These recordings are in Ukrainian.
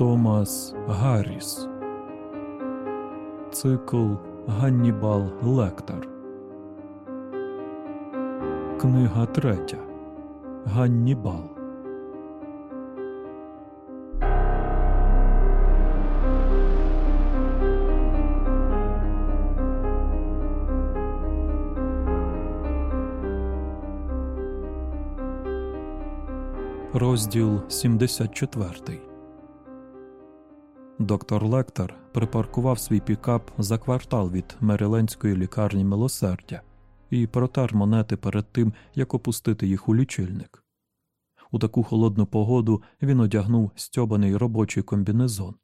Томас Гарріс. Цикл Ганнібал Лектор. Книга третя. Ганнібал. Розділ 74 Доктор Лектор припаркував свій пікап за квартал від Мерилендської лікарні милосердя і протер монети перед тим, як опустити їх у лічильник. У таку холодну погоду він одягнув стьобаний робочий комбінезон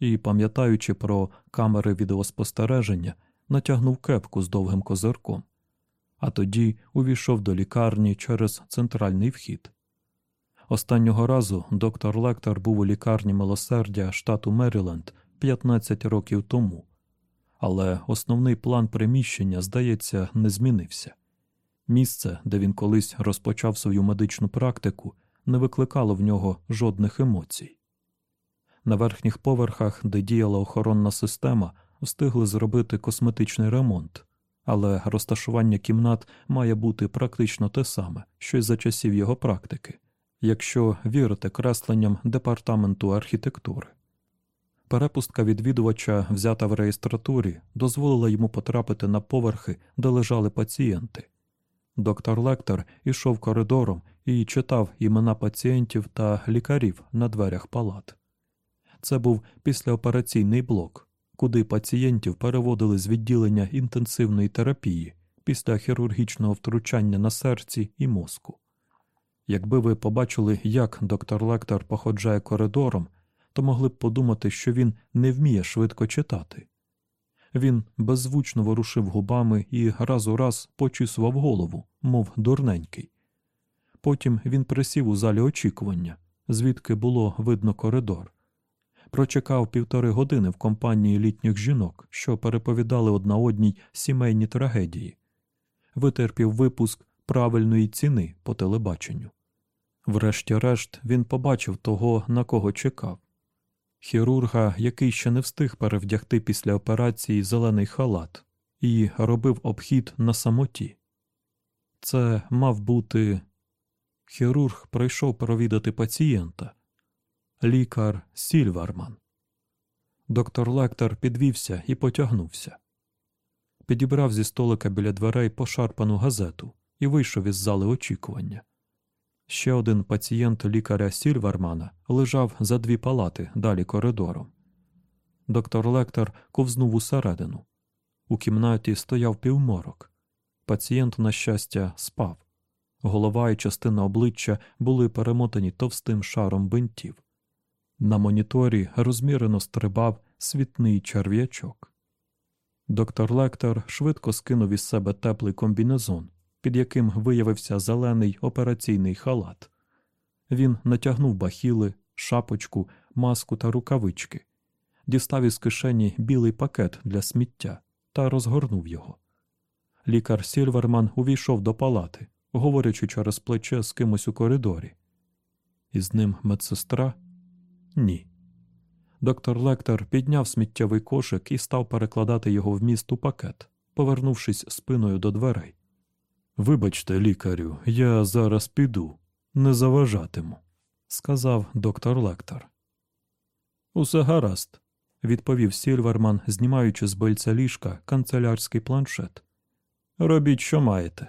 і, пам'ятаючи про камери відеоспостереження, натягнув кепку з довгим козирком, а тоді увійшов до лікарні через центральний вхід. Останнього разу доктор Лектор був у лікарні милосердя штату Меріленд 15 років тому, але основний план приміщення, здається, не змінився. Місце, де він колись розпочав свою медичну практику, не викликало в нього жодних емоцій. На верхніх поверхах, де діяла охоронна система, встигли зробити косметичний ремонт, але розташування кімнат має бути практично те саме, що й за часів його практики якщо вірити кресленням департаменту архітектури. Перепустка відвідувача, взята в реєстратурі, дозволила йому потрапити на поверхи, де лежали пацієнти. Доктор Лектор ішов коридором і читав імена пацієнтів та лікарів на дверях палат. Це був післяопераційний блок, куди пацієнтів переводили з відділення інтенсивної терапії після хірургічного втручання на серці і мозку. Якби ви побачили, як доктор Лектор походжає коридором, то могли б подумати, що він не вміє швидко читати. Він беззвучно ворушив губами і раз у раз почісував голову, мов дурненький. Потім він присів у залі очікування, звідки було видно коридор. Прочекав півтори години в компанії літніх жінок, що переповідали одна одній сімейні трагедії, витерпів випуск правильної ціни по телебаченню. Врешті-решт він побачив того, на кого чекав хірурга, який ще не встиг перевдягти після операції зелений халат, і робив обхід на самоті. Це мав бути хірург прийшов провідати пацієнта, лікар Сільварман. Доктор Лектор підвівся і потягнувся. Підібрав зі столика біля дверей пошарпану газету і вийшов із зали очікування. Ще один пацієнт лікаря Сільвермана лежав за дві палати далі коридором. Доктор Лектор ковзнув усередину. У кімнаті стояв півморок. Пацієнт, на щастя, спав. Голова і частина обличчя були перемотані товстим шаром бинтів. На моніторі розмірено стрибав світний черв'ячок. Доктор Лектор швидко скинув із себе теплий комбінезон під яким виявився зелений операційний халат. Він натягнув бахіли, шапочку, маску та рукавички, дістав із кишені білий пакет для сміття та розгорнув його. Лікар Сільверман увійшов до палати, говорячи через плече з кимось у коридорі. Із ним медсестра? Ні. Доктор Лектор підняв сміттєвий кошик і став перекладати його в міст у пакет, повернувшись спиною до дверей. Вибачте, лікарю, я зараз піду, не заважатиму, сказав доктор Лектор. Усе гаразд, відповів Сільверман, знімаючи з бельця ліжка канцелярський планшет. Робіть, що маєте.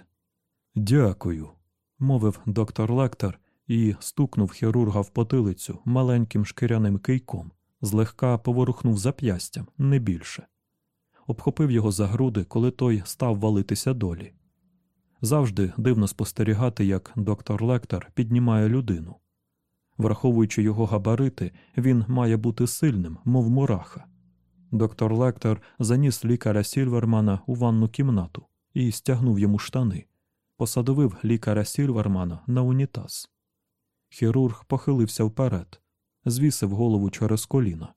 Дякую, мовив доктор Лектор і стукнув хірурга в потилицю маленьким шкіряним кийком, злегка поворухнув зап'ястям, не більше. Обхопив його за груди, коли той став валитися долі. Завжди дивно спостерігати, як доктор Лектор піднімає людину. Враховуючи його габарити, він має бути сильним, мов мураха. Доктор Лектор заніс лікаря Сільвермана у ванну кімнату і стягнув йому штани, посадовив лікаря Сільвермана на унітаз. Хірург похилився вперед, звісив голову через коліна.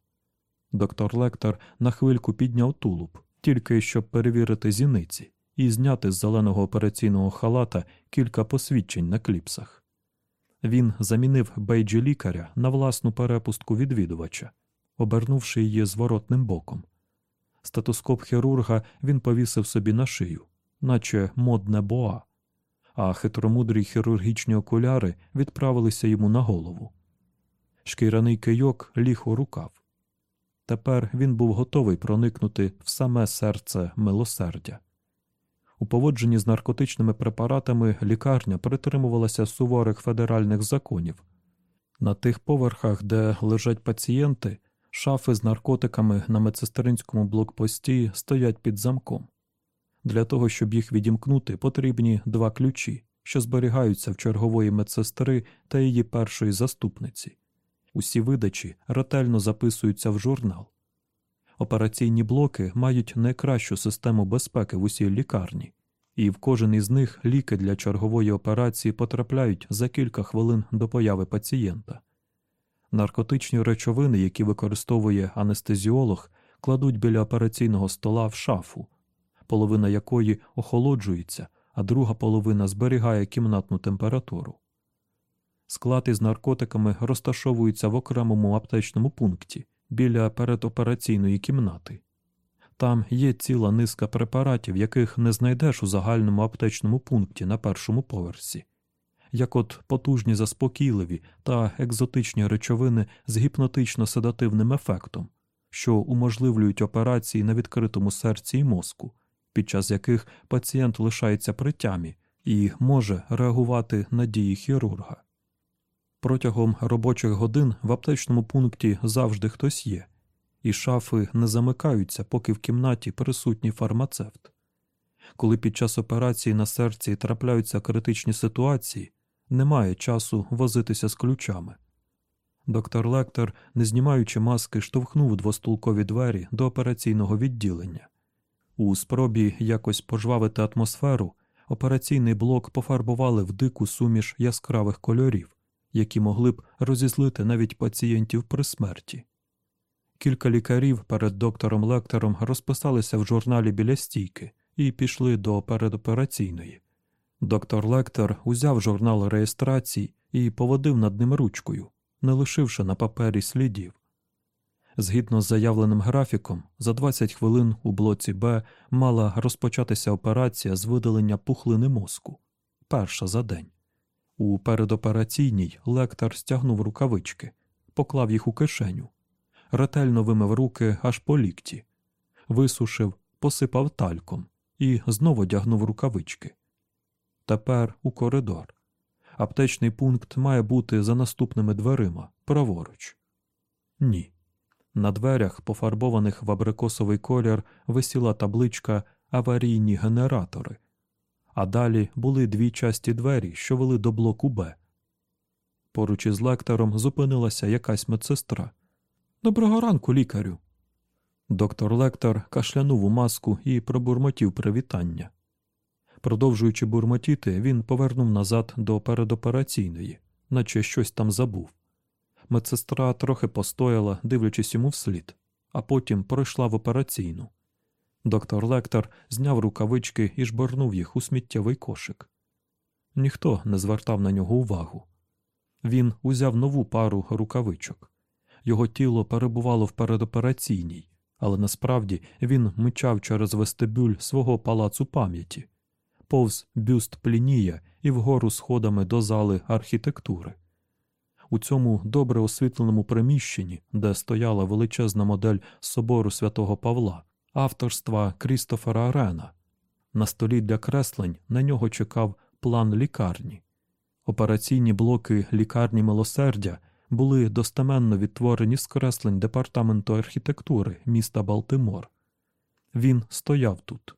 Доктор Лектор на хвильку підняв тулуб, тільки щоб перевірити зіниці і зняти з зеленого операційного халата кілька посвідчень на кліпсах. Він замінив бейджі лікаря на власну перепустку відвідувача, обернувши її зворотним боком. Стетоскоп хірурга він повісив собі на шию, наче модне боа, а хитромудрі хірургічні окуляри відправилися йому на голову. Шкіряний кийок ліг у рукав. Тепер він був готовий проникнути в саме серце милосердя. У поводженні з наркотичними препаратами лікарня притримувалася суворих федеральних законів. На тих поверхах, де лежать пацієнти, шафи з наркотиками на медсестринському блокпості стоять під замком. Для того, щоб їх відімкнути, потрібні два ключі, що зберігаються в чергової медсестри та її першої заступниці. Усі видачі ретельно записуються в журнал. Операційні блоки мають найкращу систему безпеки в усій лікарні, і в кожен із них ліки для чергової операції потрапляють за кілька хвилин до появи пацієнта. Наркотичні речовини, які використовує анестезіолог, кладуть біля операційного стола в шафу, половина якої охолоджується, а друга половина зберігає кімнатну температуру. Склад із наркотиками розташовується в окремому аптечному пункті біля передопераційної кімнати. Там є ціла низка препаратів, яких не знайдеш у загальному аптечному пункті на першому поверсі, як от потужні заспокійливі та екзотичні речовини з гіпнотично-седативним ефектом, що уможливлюють операції на відкритому серці і мозку, під час яких пацієнт лишається при тямі і може реагувати на дії хірурга. Протягом робочих годин в аптечному пункті завжди хтось є, і шафи не замикаються, поки в кімнаті присутній фармацевт. Коли під час операції на серці трапляються критичні ситуації, немає часу возитися з ключами. Доктор Лектор, не знімаючи маски, штовхнув двостулкові двері до операційного відділення. У спробі якось пожвавити атмосферу, операційний блок пофарбували в дику суміш яскравих кольорів які могли б розізлити навіть пацієнтів при смерті. Кілька лікарів перед доктором Лектором розписалися в журналі біля стійки і пішли до передопераційної. Доктор Лектор узяв журнал реєстрацій і поводив над ним ручкою, не лишивши на папері слідів. Згідно з заявленим графіком, за 20 хвилин у блоці Б мала розпочатися операція з видалення пухлини мозку перша за день. У передопераційній лектор стягнув рукавички, поклав їх у кишеню, ретельно вимив руки аж по лікті, висушив, посипав тальком і знову дягнув рукавички. Тепер у коридор. Аптечний пункт має бути за наступними дверима, праворуч. Ні. На дверях, пофарбованих в абрикосовий колір, висіла табличка Аварійні генератори а далі були дві часті двері, що вели до блоку Б. Поруч із лектором зупинилася якась медсестра. Доброго ранку, лікарю. Доктор Лектор кашлянув у маску і пробурмотів привітання. Продовжуючи бурмотіти, він повернув назад до передопераційної, наче щось там забув. Медсестра трохи постояла, дивлячись йому вслід, а потім пройшла в операційну. Доктор Лектор зняв рукавички і жборнув їх у сміттєвий кошик. Ніхто не звертав на нього увагу. Він узяв нову пару рукавичок. Його тіло перебувало в передопераційній, але насправді він мчав через вестибюль свого палацу пам'яті, повз бюст плінія і вгору сходами до зали архітектури. У цьому добре освітленому приміщенні, де стояла величезна модель собору святого Павла, авторства Крістофера Рена. На столі для креслень на нього чекав план лікарні. Операційні блоки лікарні милосердя були достеменно відтворені з креслень департаменту архітектури міста Балтимор. Він стояв тут.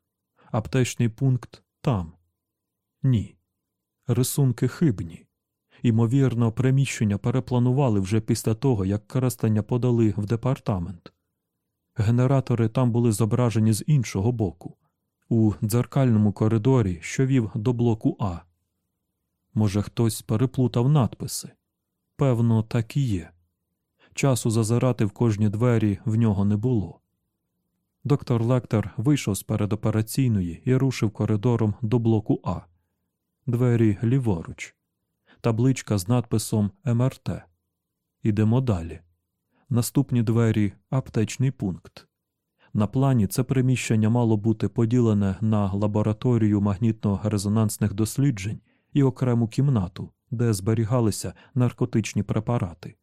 Аптечний пункт там. Ні. Рисунки хибні. Імовірно, приміщення перепланували вже після того, як креслення подали в департамент. Генератори там були зображені з іншого боку, у дзеркальному коридорі, що вів до блоку А. Може, хтось переплутав надписи? Певно, так і є. Часу зазирати в кожні двері в нього не було. Доктор Лектор вийшов з передопераційної і рушив коридором до блоку А. Двері ліворуч. табличка з надписом МРТ. Ідемо далі. Наступні двері аптечний пункт. На плані це приміщення мало бути поділене на лабораторію магнітно-резонансних досліджень і окрему кімнату, де зберігалися наркотичні препарати.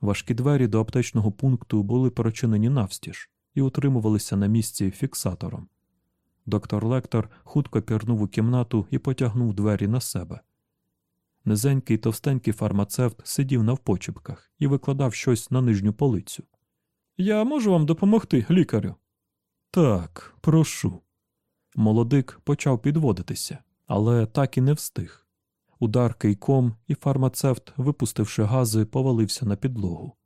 Важкі двері до аптечного пункту були прочинені навстіж і утримувалися на місці фіксатором. Доктор Лектор хутко пірнув у кімнату і потягнув двері на себе. Низенький товстенький фармацевт сидів навпочепках і викладав щось на нижню полицю. Я можу вам допомогти, лікарю? Так, прошу. Молодик почав підводитися, але так і не встиг. Удар кийком, і фармацевт, випустивши гази, повалився на підлогу.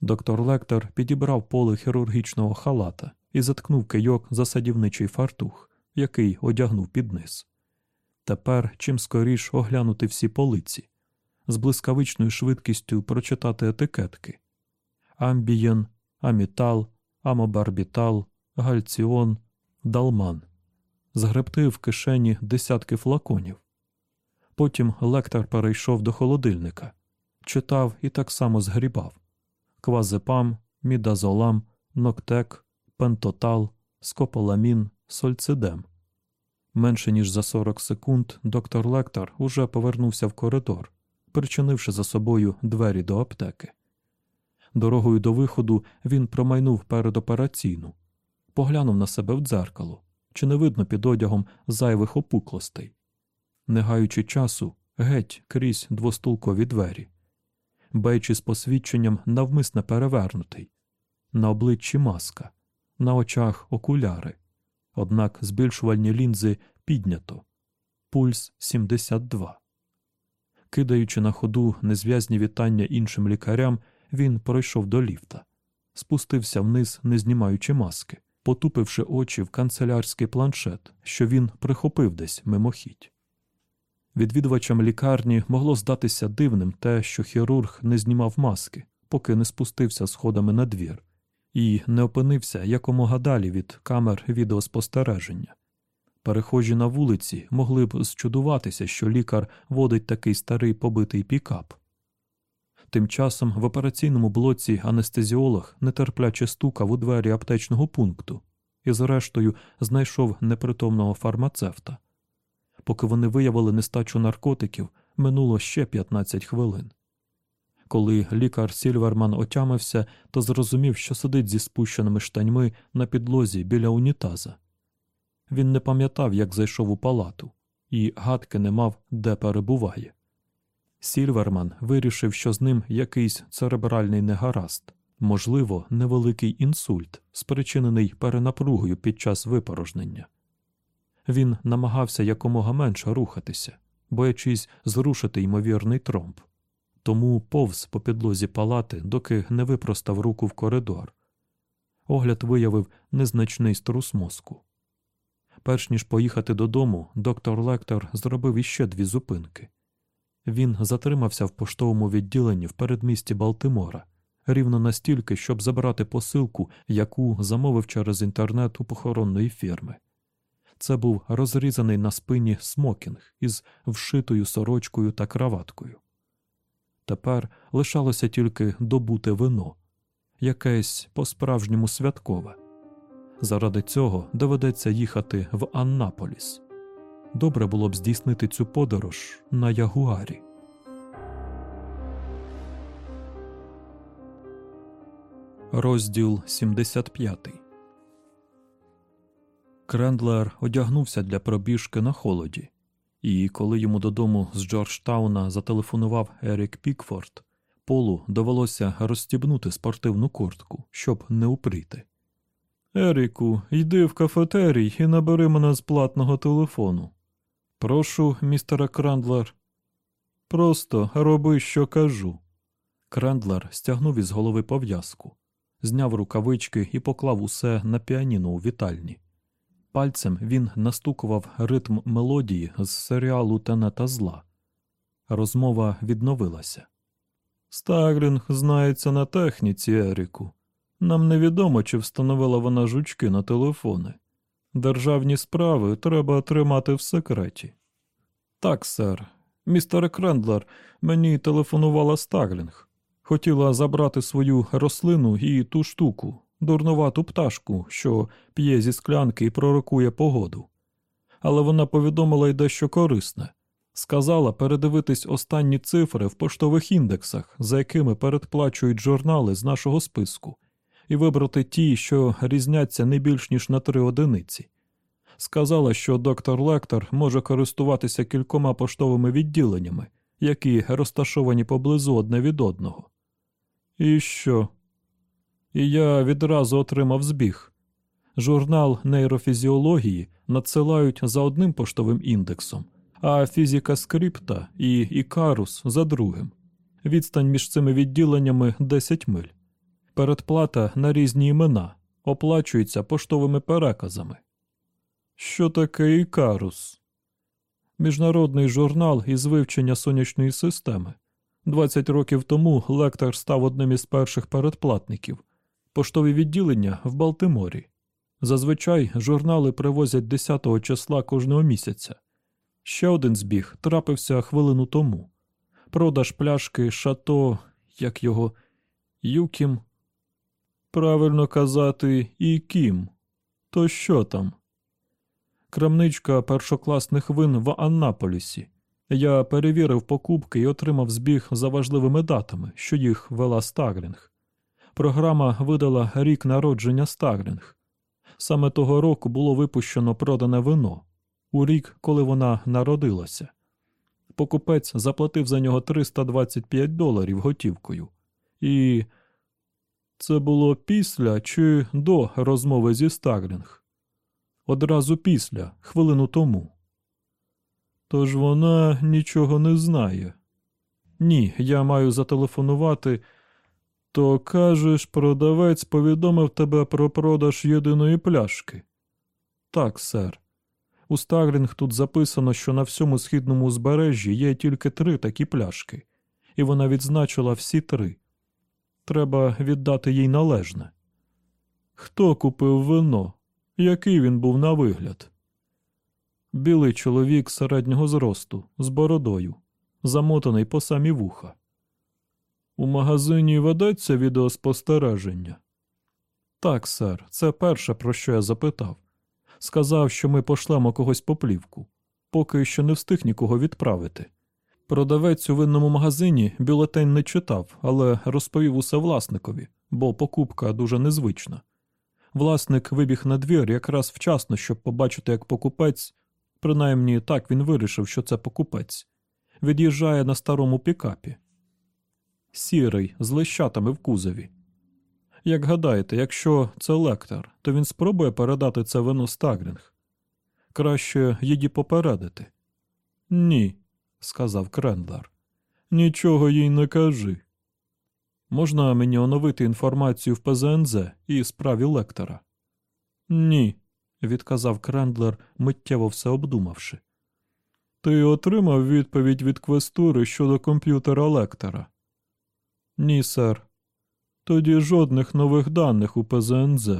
Доктор Лектор підібрав поле хірургічного халата і заткнув кийок за садівничий фартух, який одягнув під низ. Тепер чим скоріш оглянути всі полиці, з блискавичною швидкістю прочитати етикетки амбієн, амітал, амобарбітал, гальціон, далман, згребти в кишені десятки флаконів. Потім лектор перейшов до холодильника, читав і так само згрібав квазепам, мідазолам, ноктек, пентотал, скополамін, сольцидем. Менше ніж за 40 секунд доктор Лектор уже повернувся в коридор, причинивши за собою двері до аптеки. Дорогою до виходу він промайнув передопераційну, поглянув на себе в дзеркало, чи не видно під одягом зайвих опуклостей. Не гаючи часу, геть крізь двостулкові двері. Бейчі з посвідченням навмисне перевернутий, на обличчі маска, на очах окуляри, однак збільшувальні лінзи піднято, пульс 72. Кидаючи на ходу незв'язні вітання іншим лікарям, він пройшов до ліфта, спустився вниз, не знімаючи маски, потупивши очі в канцелярський планшет, що він прихопив десь мимохідь. Відвідувачам лікарні могло здатися дивним те, що хірург не знімав маски, поки не спустився сходами на двір, і не опинився якомога далі від камер відеоспостереження. Перехожі на вулиці могли б зчудуватися, що лікар водить такий старий побитий пікап. Тим часом в операційному блоці анестезіолог нетерпляче стукав у двері аптечного пункту і, зрештою, знайшов непритомного фармацевта. Поки вони виявили нестачу наркотиків, минуло ще 15 хвилин. Коли лікар Сільверман отямився, то зрозумів, що сидить зі спущеними штаньми на підлозі біля унітаза. Він не пам'ятав, як зайшов у палату, і гадки не мав, де перебуває. Сільверман вирішив, що з ним якийсь церебральний негаразд, можливо, невеликий інсульт, спричинений перенапругою під час випорожнення. Він намагався якомога менше рухатися, боячись зрушити ймовірний тромб, тому повз по підлозі палати, доки не випростав руку в коридор. Огляд виявив незначний струс мозку. Перш ніж поїхати додому, доктор Лектор зробив іще дві зупинки. Він затримався в поштовому відділенні в передмісті Балтимора рівно настільки, щоб забрати посилку, яку замовив через інтернет у похоронної фірми. Це був розрізаний на спині смокінг із вшитою сорочкою та краваткою. Тепер лишалося тільки добути вино, якесь по-справжньому святкове. Заради цього доведеться їхати в Аннаполіс. Добре було б здійснити цю подорож на Ягуарі. Розділ 75 Крендлер одягнувся для пробіжки на холоді, і коли йому додому з Джорджтауна зателефонував Ерік Пікфорд, Полу довелося розстібнути спортивну куртку, щоб не упріти. Еріку, йди в кафетерій і набери мене з платного телефону. Прошу, містере Крендлер. Просто роби, що кажу. Крендлер стягнув із голови пов'язку, зняв рукавички і поклав усе на піаніно у вітальні. Пальцем він настукував ритм мелодії з серіалу Тенета зла. Розмова відновилася. Старлінг знається на техніці, Еріку. Нам невідомо, чи встановила вона жучки на телефони. Державні справи треба тримати в секреті. Так, сер, Містере Крендлер, мені телефонувала Старлінг. Хотіла забрати свою рослину і ту штуку, дурнувату пташку, що п'є зі склянки і пророкує погоду. Але вона повідомила й дещо корисне. Сказала передивитись останні цифри в поштових індексах, за якими передплачують журнали з нашого списку, і вибрати ті, що різняться не більш ніж на три одиниці. Сказала, що доктор Лектор може користуватися кількома поштовими відділеннями, які розташовані поблизу одне від одного. І що? І я відразу отримав збіг. Журнал нейрофізіології надсилають за одним поштовим індексом, а фізика скрипта і ікарус за другим. Відстань між цими відділеннями 10 миль. Передплата на різні імена оплачується поштовими переказами. Що таке ікарус? Міжнародний журнал із вивчення сонячної системи. 20 років тому лектор став одним із перших передплатників. Поштові відділення в Балтиморі. Зазвичай журнали привозять 10 числа кожного місяця. Ще один збіг трапився хвилину тому. Продаж пляшки шато, як його Юкім. Правильно казати, і Кім. То що там? Крамничка першокласних вин в Аннаполісі. Я перевірив покупки і отримав збіг за важливими датами, що їх вела Стаглінг. Програма видала рік народження Стаглінг. Саме того року було випущено продане вино у рік, коли вона народилася. Покупець заплатив за нього 325 доларів готівкою. І це було після чи до розмови зі Стаглінг? Одразу після, хвилину тому. Тож вона нічого не знає. Ні, я маю зателефонувати. То кажеш, продавець повідомив тебе про продаж єдиної пляшки. Так, сер. У Старлінг тут записано, що на всьому східному узбережжі є тільки три такі пляшки, і вона відзначила всі три. Треба віддати їй належне. Хто купив вино? Який він був на вигляд? Білий чоловік середнього зросту, з бородою, замотаний по самі вуха. У магазині ведеться відеоспостереження? Так, сер, це перше, про що я запитав. Сказав, що ми пошлемо когось по плівку, поки що не встиг нікого відправити. Продавець у винному магазині бюлетень не читав, але розповів усе власникові, бо покупка дуже незвична. Власник вибіг на двір якраз вчасно, щоб побачити, як покупець, принаймні так він вирішив, що це покупець, від'їжджає на старому пікапі. Сірий, з риштаками в кузові. Як гадаєте, якщо це Лектор, то він спробує передати це вино Старлінг? Краще її попередити. Ні, сказав Крендлер. Нічого їй не кажи. Можна мені оновити інформацію в ПЗНЗ і справі Лектора? Ні, відказав Крендлер, миттєво все обдумавши. Ти отримав відповідь від квестури щодо комп'ютера Лектора? Ні, сер. Тоді жодних нових даних у ПЗНЗ,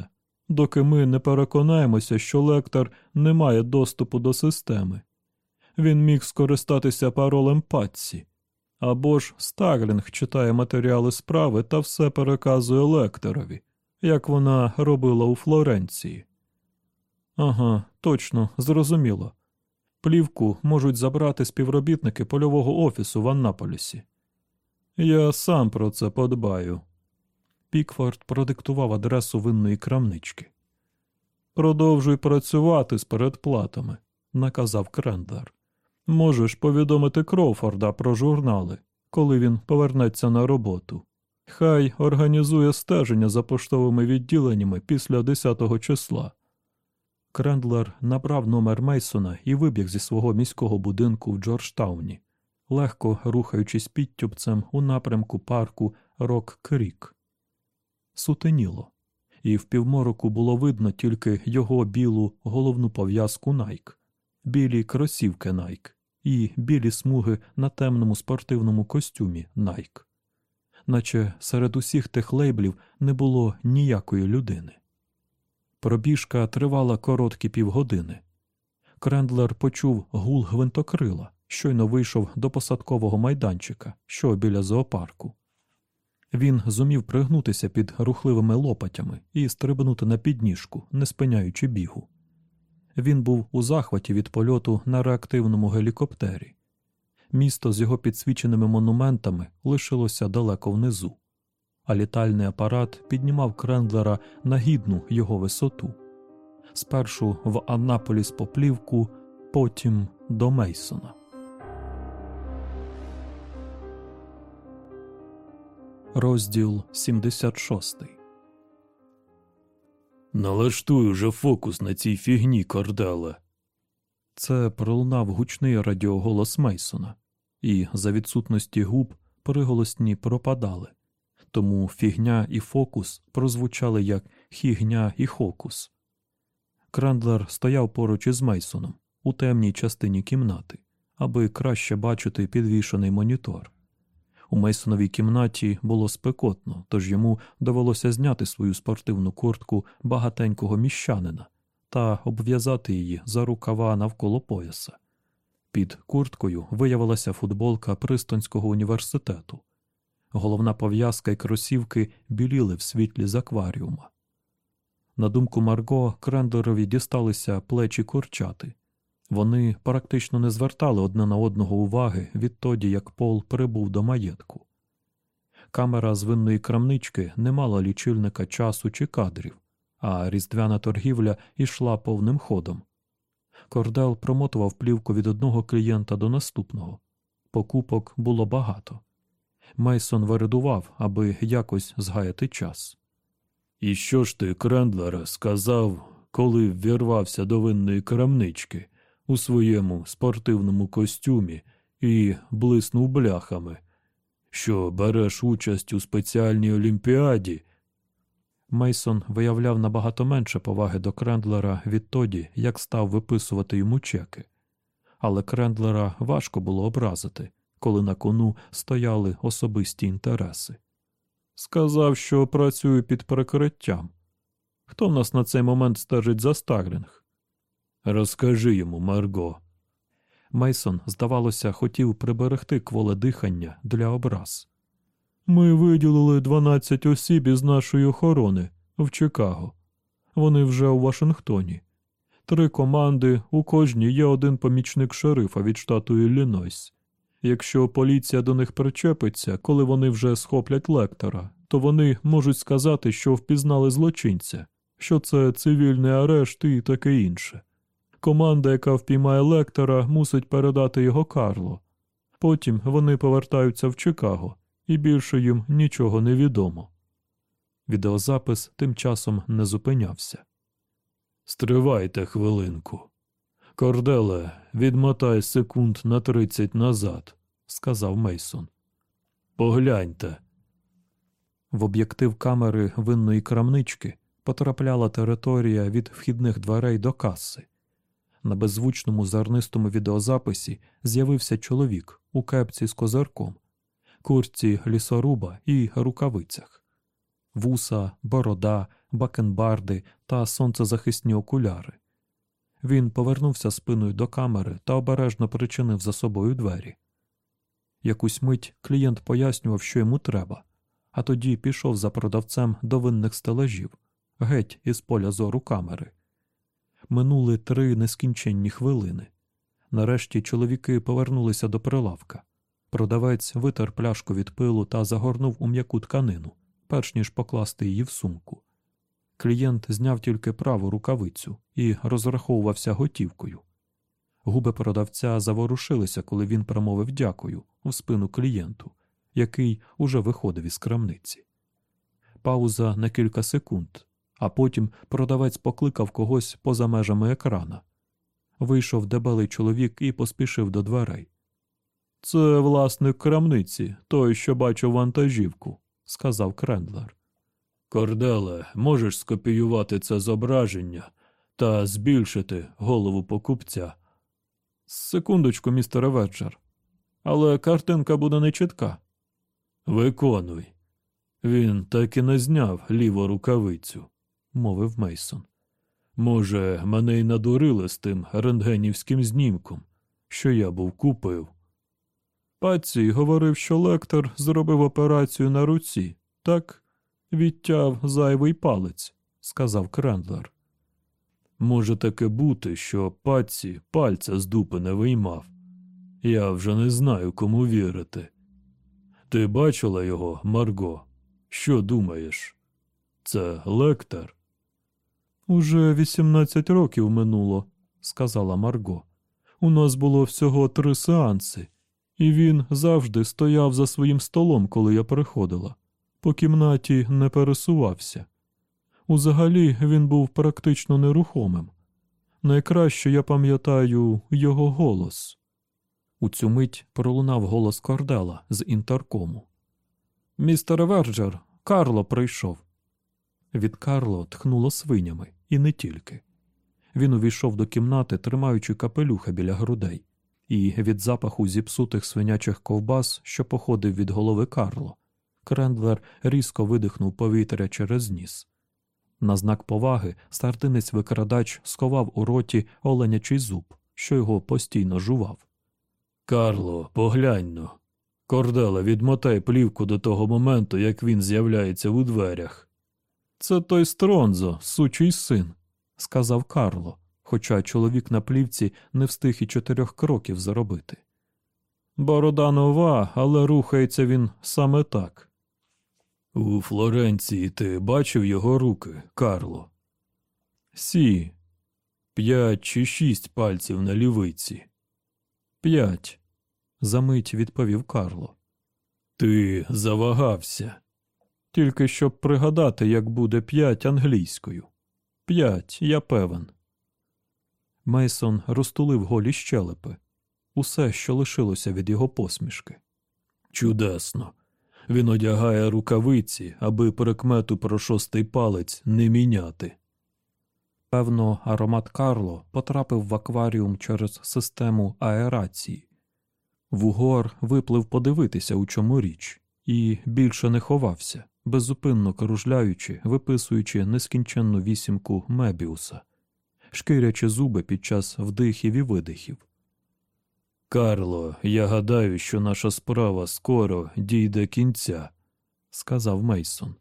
доки ми не переконаємося, що Лектор не має доступу до системи. Він міг скористатися паролем Патсі. Або ж Старлінг читає матеріали справи та все переказує Лекторові, як вона робила у Флоренції. Ага, точно, зрозуміло. Плівку можуть забрати співробітники польового офісу в Аннаполісі. Я сам про це подбаю. Пікфорд продиктував адресу винної крамнички. Продовжуй працювати з передплатами, наказав Крендлер. Можеш повідомити Кроуфорда про журнали, коли він повернеться на роботу. Хай організує стеження за поштовими відділеннями після 10-го числа. Крендлер набрав номер Мейсона і вибіг зі свого міського будинку в Джорджтауні, легко рухаючись підтюбцем у напрямку парку Рок Крік. Сутеніло, і в півмороку було видно тільки його білу головну пов'язку Nike білі кросівки Nike і білі смуги на темному спортивному костюмі Nike. наче серед усіх тих лейблів не було ніякої людини. Пробіжка тривала короткі півгодини. Крендлер почув гул гвинтокрила, щойно вийшов до посадкового майданчика, що біля зоопарку. Він зумів пригнутися під рухливими лопатями і стрибнути на підніжку, не спиняючи бігу. Він був у захваті від польоту на реактивному гелікоптері. Місто з його підсвіченими монументами лишилося далеко внизу, а літальний апарат піднімав Крендлера на гідну його висоту. Спершу в Аннаполіс поплівку, потім до Мейсона. Розділ 76 Налаштуй уже фокус на цій фігні, Корделе. Це пролунав гучний радіоголос Мейсона, і за відсутності губ приголосні пропадали, тому фігня і фокус прозвучали як хігня і хокус. Крендлер стояв поруч із Мейсоном у темній частині кімнати, аби краще бачити підвішений монітор. У Мейсоновій кімнаті було спекотно, тож йому довелося зняти свою спортивну куртку багатенького міщанина та обв'язати її за рукава навколо пояса. Під курткою виявилася футболка Пристонського університету. Головна пов'язка і кросівки біліли в світлі з акваріума. На думку Марго, Крендерові дісталися плечі курчати. Вони практично не звертали одне на одного уваги відтоді, як Пол прибув до маєтку. Камера з винної крамнички не мала лічильника часу чи кадрів, а різдвяна торгівля йшла повним ходом. Кордел промотував плівку від одного клієнта до наступного. Покупок було багато. Мейсон виридував, аби якось згаяти час. І що ж ти, Крендлере, сказав, коли ввірвався до винної крамнички у своєму спортивному костюмі і блиснув бляхами, що береш участь у спеціальній олімпіаді? Мейсон виявляв набагато менше поваги до Крендлера відтоді, як став виписувати йому чеки. Але Крендлера важко було образити, коли на кону стояли особисті інтереси. Сказав, що працюю під прикриттям. Хто в нас на цей момент стежить за Старлінг? Розкажи йому, Марго. Мейсон, здавалося, хотів приберегти кволе дихання для образ. Ми виділили 12 осіб із нашої охорони в Чикаго. Вони вже у Вашингтоні. Три команди, у кожній є один помічник шерифа від штату Іллінойс. Якщо поліція до них причепиться, коли вони вже схоплять лектора, то вони можуть сказати, що впізнали злочинця, що це цивільний арешт і таке інше. Команда, яка впіймає лектора, мусить передати його Карло. Потім вони повертаються в Чикаго, і більше їм нічого не відомо. Відеозапис тим часом не зупинявся. Стривайте хвилинку. Корделе, відмотай секунд на тридцять назад, сказав Мейсон. Погляньте. В об'єктив камери винної крамнички потрапляла територія від вхідних дверей до каси. На беззвучному зернистому відеозаписі з'явився чоловік у кепці з козирком, курці лісоруба і рукавицях, вуса, борода, бакенбарди та сонцезахисні окуляри. Він повернувся спиною до камери та обережно причинив за собою двері. Якусь мить клієнт пояснював, що йому треба, а тоді пішов за продавцем до винних стелажів, геть із поля зору камери. Минули три нескінченні хвилини. Нарешті чоловіки повернулися до прилавка. Продавець витер пляшку від пилу та загорнув у м'яку тканину, перш ніж покласти її в сумку. Клієнт зняв тільки праву рукавицю і розраховувався готівкою. Губи продавця заворушилися, коли він промовив дякую у спину клієнту, який уже виходив із крамниці. Пауза на кілька секунд, а потім продавець покликав когось поза межами екрана. Вийшов дебелий чоловік і поспішив до дверей. Це власник крамниці, той, що бачив вантажівку, сказав Крендлер. Корделе, можеш скопіювати це зображення та збільшити голову покупця. Секундочку, містере Верджер. Але картинка буде нечітка. Виконуй. Він так і не зняв ліву рукавицю, мовив Мейсон. Може, мене й надурили з тим рентгенівським знімком, що я був купив. Паці говорив, що Лектер зробив операцію на руці, так? Відтяв зайвий палець, сказав Крендлер. Може таке бути, що Пацці пальця з дупи не виймав. Я вже не знаю, кому вірити. Ти бачила його, Марго? Що думаєш? Це лектор? Уже 18 років минуло, сказала Марго. У нас було всього три сеанси, і він завжди стояв за своїм столом, коли я приходила. По кімнаті не пересувався. Узагалі він був практично нерухомим. Найкраще я пам'ятаю його голос. У цю мить пролунав голос Кордела з інтеркому. Містер Верджер, Карло прийшов. Від Карло тхнуло свинями, і не тільки. Він увійшов до кімнати, тримаючи капелюха біля грудей, і від запаху зіпсутих свинячих ковбас, що походив від голови Карло, Крендлер різко видихнув повітря через ніс. На знак поваги стартинець викрадач сховав у роті оленячий зуб, що його постійно жував. Карло, поглянь но. Кордела, відмотай плівку до того моменту, як він з'являється у дверях. Це той Стронзо, сучий син, сказав Карло, хоча чоловік на плівці не встиг і чотирьох кроків заробити. Борода нова, але рухається він саме так. У Флоренції ти бачив його руки, Карло? Сі, П'ять чи шість пальців на лівиці. п'ять, замить відповів Карло. Ти завагався. Тільки щоб пригадати, як буде п'ять англійською. П'ять, я певен. Мейсон розтулив голі щелепи. Усе, що лишилося від його посмішки. Чудесно. Він одягає рукавиці, аби прикмету про шостий палець не міняти. Певно, аромат Карло потрапив в акваріум через систему аерації. Вугор виплив подивитися, у чому річ, і більше не ховався, беззупинно кружляючи, виписуючи нескінченну вісімку мебіуса, шкірячи зуби під час вдихів і видихів. Карло, я гадаю, що наша справа скоро дійде кінця, сказав Мейсон.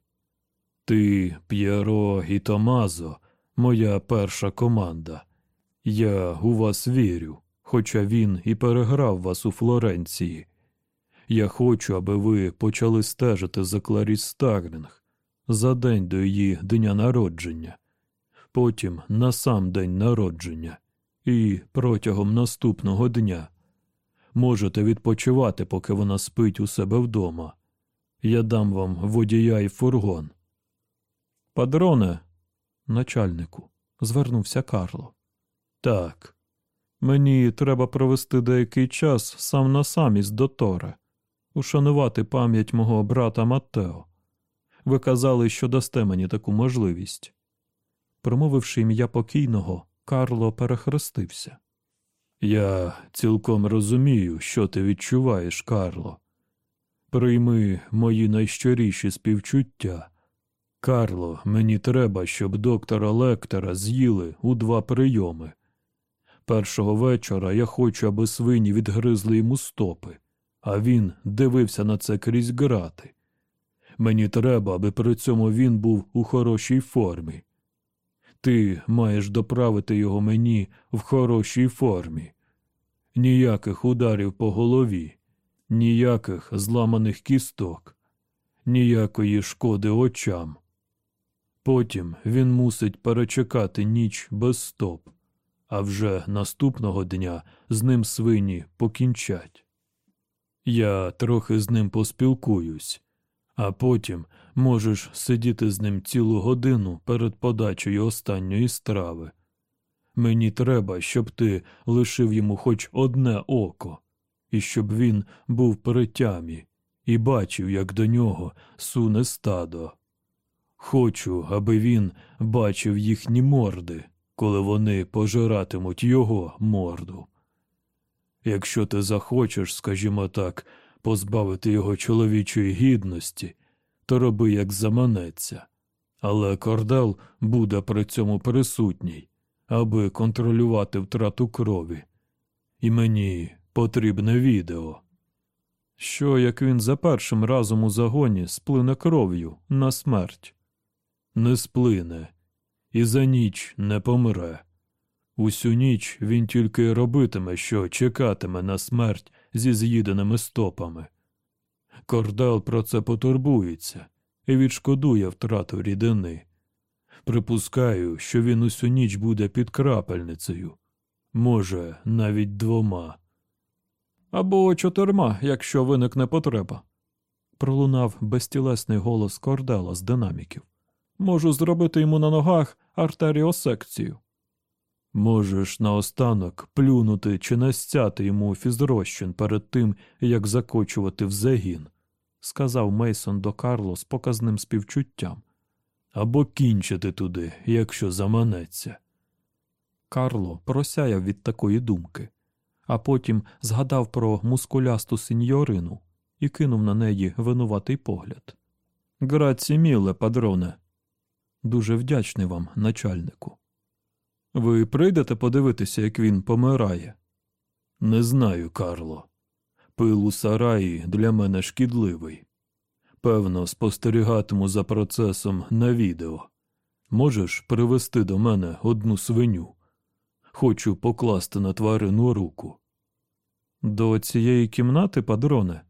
Ти, П'єро і Томазо, моя перша команда. Я у вас вірю, хоча він і переграв вас у Флоренції. Я хочу, аби ви почали стежити за Кларіс Старлінг за день до її дня народження, потім на сам день народження і протягом наступного дня. Можете відпочивати, поки вона спить у себе вдома. Я дам вам водія і фургон. Падроне, начальнику, звернувся Карло. Так, Мені треба провести деякий час сам на сам із Доторе, ушанувати пам'ять мого брата Маттео. Ви казали, що дасте мені таку можливість. Промовивши ім'я покійного, Карло перехрестився. я цілком розумію, що ти відчуваєш, Карло. Прийми мої найщиріші співчуття. Карло, мені треба, щоб доктора Лектора з'їли у два прийоми. Першого вечора я хочу, аби свині відгризли йому стопи, а він дивився на це крізь грати. Мені треба, аби при цьому він був у хорошій формі. Ти маєш доправити його мені в хорошій формі. Ніяких ударів по голові, ніяких зламаних кісток, ніякої шкоди очам. Потім він мусить перечекати ніч без стоп, а вже наступного дня з ним свині покінчать. Я трохи з ним поспілкуюсь, а потім можеш сидіти з ним цілу годину перед подачею останньої страви. Мені треба, щоб ти лишив йому хоч одне око, і щоб він був при тямі і бачив, як до нього суне стадо. Хочу, аби він бачив їхні морди, коли вони пожиратимуть його морду. Якщо ти захочеш, скажімо так, позбавити його чоловічої гідності, то роби, як заманеться. Але кордел буде при цьому присутній, аби контролювати втрату крові. І мені потрібне відео. Що як він за першим разом у загоні сплине кров'ю на смерть? Не сплине, і за ніч не помре. Усю ніч він тільки робитиме, що чекатиме на смерть зі з'їденими стопами. Кордел про це потурбується і відшкодує втрату рідини. Припускаю, що він усю ніч буде під крапельницею, може, навіть двома. Або чотирма, якщо виникне потреба. Пролунав безтілесний голос Кордела з динаміків. Можу зробити йому на ногах артеріосекцію. Можеш наостанок плюнути чи настяти йому фізрозчин перед тим, як закочувати в загін, сказав Мейсон до Карло з показним співчуттям. Або кінчити туди, якщо заманеться. Карло просяяв від такої думки, а потім згадав про мускулясту сеньорину і кинув на неї винуватий погляд. Граці міле, падроне. Дуже вдячний вам, начальнику. Ви прийдете подивитися, як він помирає? Не знаю, Карло. Пил у сараї для мене шкідливий. Певно, спостерігатиму за процесом на відео. Можеш привезти до мене одну свиню. Хочу покласти на тварину руку. До цієї кімнати, падроне?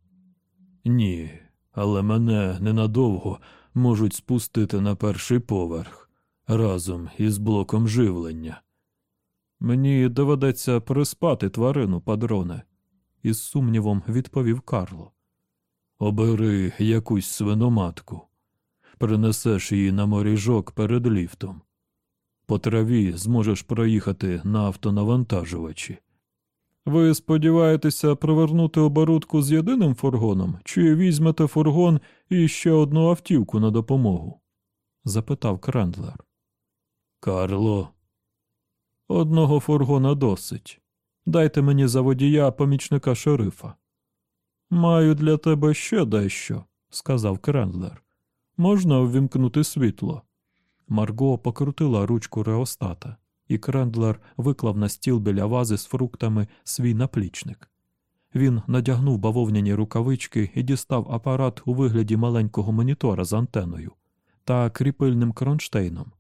Ні, але мене ненадовго можуть спустити на перший поверх разом із блоком живлення. Мені доведеться приспати тварину, падроне, із сумнівом відповів Карло. Обери якусь свиноматку, принесеш її на моріжок перед ліфтом. По траві зможеш проїхати на автонавантажувачі. Ви сподіваєтеся провернути оборудку з єдиним фургоном, чи візьмете фургон і ще одну автівку на допомогу? запитав Крендлер. Карло. Одного фургона досить. Дайте мені за водія помічника шерифа. Маю для тебе ще дещо, сказав Крендлер. Можна ввімкнути світло. Марго покрутила ручку реостата, і Крендлер виклав на стіл біля вази з фруктами свій наплічник. Він надягнув бавовняні рукавички і дістав апарат у вигляді маленького монітора з антеною та кріпильним кронштейном,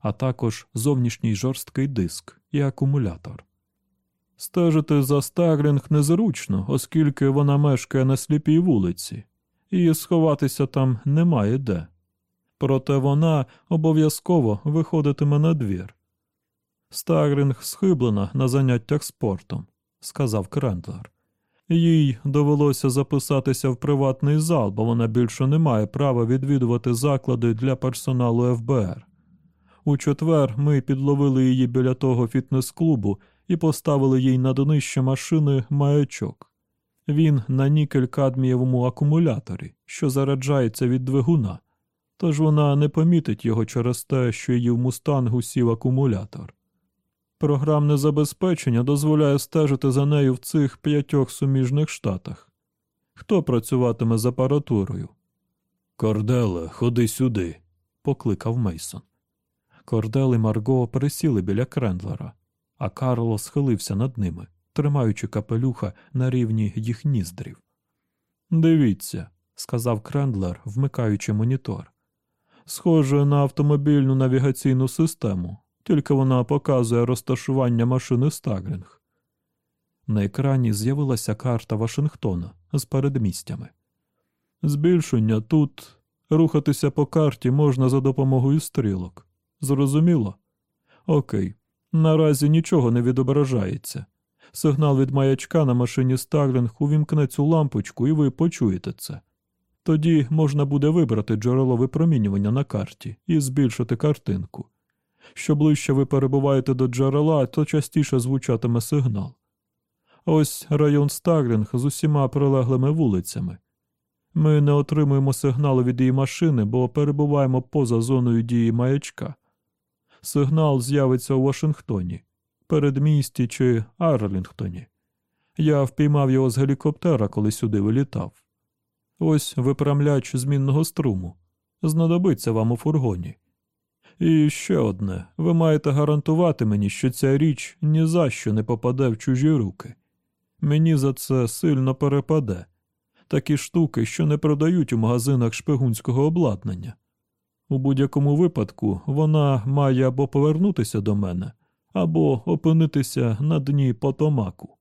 а також зовнішній жорсткий диск і акумулятор. Стежити за Старлінг незручно, оскільки вона мешкає на сліпій вулиці, і сховатися там немає де. Проте вона обов'язково виходитиме надвір. Старлінг схиблена на заняттях спортом, сказав Крендлер. Їй довелося записатися в приватний зал, бо вона більше не має права відвідувати заклади для персоналу ФБР. У четвер ми підловили її біля того фітнес-клубу і поставили їй на днище машини маячок. Він на нікель-кадмієвому акумуляторі, що заряджається від двигуна, тож вона не помітить його через те, що в її мустангу сів акумулятор. Програмне забезпечення дозволяє стежити за нею в цих п'ятьох суміжних штатах. Хто працюватиме з апаратурою? Корделе, ходи сюди, покликав Мейсон. Кордел і Марго присіли біля Крендлера, а Карло схилився над ними, тримаючи капелюха на рівні їх ніздрів. Дивіться, сказав Крендлер, вмикаючи монітор. Схоже на автомобільну навігаційну систему, тільки вона показує розташування машини Старлінг. На екрані з'явилася карта Вашингтона з передмістями. Збільшення тут рухатися по карті можна за допомогою стрілок. Зрозуміло? Окей. Наразі нічого не відображається. Сигнал від маячка на машині Старлінг увімкне цю лампочку, і ви почуєте це. Тоді можна буде вибрати джерело випромінювання на карті і збільшити картинку. Що ближче ви перебуваєте до джерела, то частіше звучатиме сигнал. Ось район Старлінг з усіма прилеглими вулицями. Ми не отримуємо сигналу від її машини, бо перебуваємо поза зоною дії маячка. Сигнал з'явиться у Вашингтоні, передмісті чи Арлінгтоні. Я впіймав його з гелікоптера, коли сюди вилітав. Ось випрямляч змінного струму. Знадобиться вам у фургоні. І ще одне ви маєте гарантувати мені, що ця річ ні за що не попаде в чужі руки Мені за це сильно перепаде. Такі штуки, що не продають у магазинах шпигунського обладнання. У будь-якому випадку вона має або повернутися до мене, або опинитися на дні потомаку.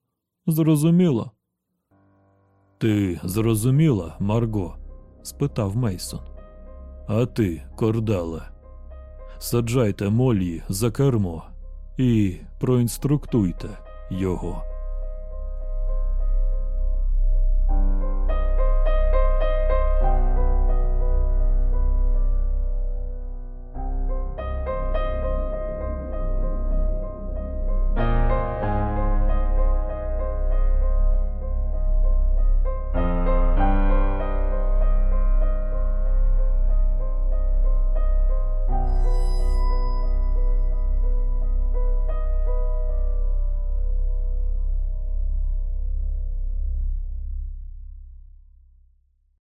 Зрозуміло? Ти зрозуміла, Марго? спитав Мейсон. А ти, кордале, саджайте Молі за кермо і проінструктуйте його.